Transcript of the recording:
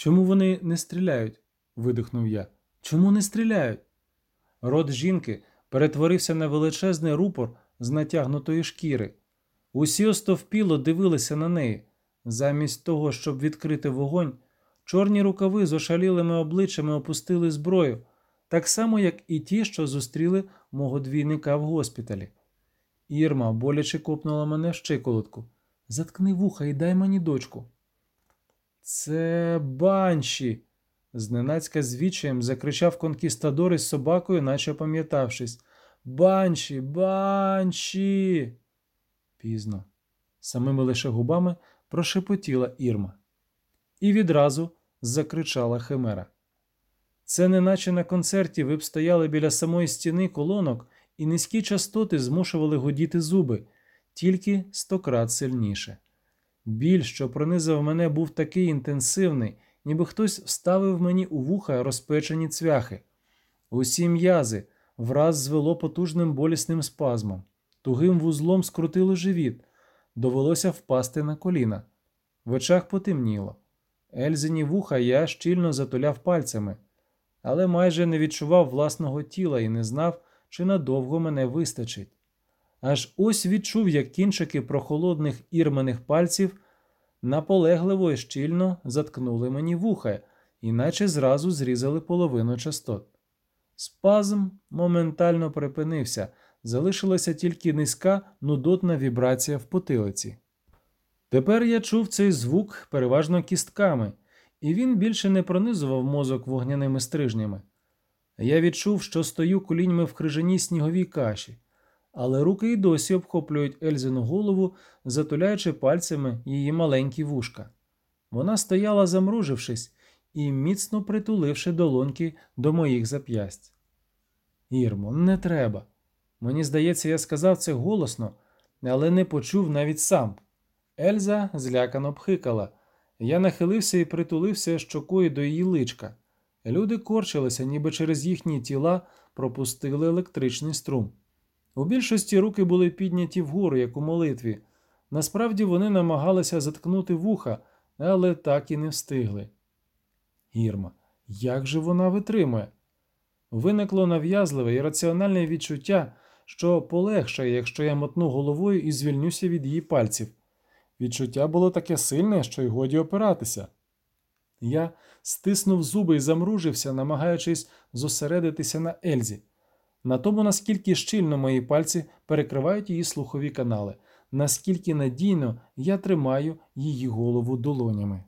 Чому вони не стріляють? видихнув я. Чому не стріляють? Рот жінки перетворився на величезний рупор з натягнутої шкіри. Усі остовпіло дивилися на неї. Замість того, щоб відкрити вогонь, чорні рукави з ошалілими обличчями опустили зброю, так само, як і ті, що зустріли мого двійника в госпіталі. Ірма боляче копнула мене в щиколотку. Заткни вуха і дай мені дочку. Це банші. зненацька з відчаєм закричав конкістадор із собакою, наче пам'ятавшись. Банші, банші. Пізно. Самими лише губами прошепотіла Ірма. І відразу закричала Химера. Це неначе на концерті ви б стояли біля самої стіни колонок, і низькі частоти змушували гудіти зуби, тільки стократ сильніше. Біль, що пронизав мене, був такий інтенсивний, ніби хтось вставив мені у вуха розпечені цвяхи. Усі м'язи враз звело потужним болісним спазмом, тугим вузлом скрутило живіт, довелося впасти на коліна. В очах потемніло. Ельзині вуха я щільно затуляв пальцями, але майже не відчував власного тіла і не знав, чи надовго мене вистачить. Аж ось відчув, як кінчики прохолодних ірмених пальців наполегливо і щільно заткнули мені вуха, іначе зразу зрізали половину частот. Спазм моментально припинився, залишилася тільки низька нудотна вібрація в потилиці. Тепер я чув цей звук переважно кістками, і він більше не пронизував мозок вогняними стрижнями. Я відчув, що стою коліньми в крижаній сніговій каші, але руки й досі обхоплюють Ельзину голову, затуляючи пальцями її маленькі вушка. Вона стояла, замружившись і міцно притуливши долоньки до моїх зап'ясть. Ірмо, не треба. Мені здається, я сказав це голосно, але не почув навіть сам. Ельза злякано пхикала. Я нахилився і притулився щокою до її личка. Люди корчилися, ніби через їхні тіла пропустили електричний струм. У більшості руки були підняті вгору, як у молитві. Насправді вони намагалися заткнути вуха, але так і не встигли. Гірма, як же вона витримує? Виникло нав'язливе і раціональне відчуття, що полегшає, якщо я мотну головою і звільнюся від її пальців. Відчуття було таке сильне, що й годі опиратися. Я стиснув зуби і замружився, намагаючись зосередитися на Ельзі, на тому, наскільки щільно мої пальці перекривають її слухові канали, наскільки надійно я тримаю її голову долонями.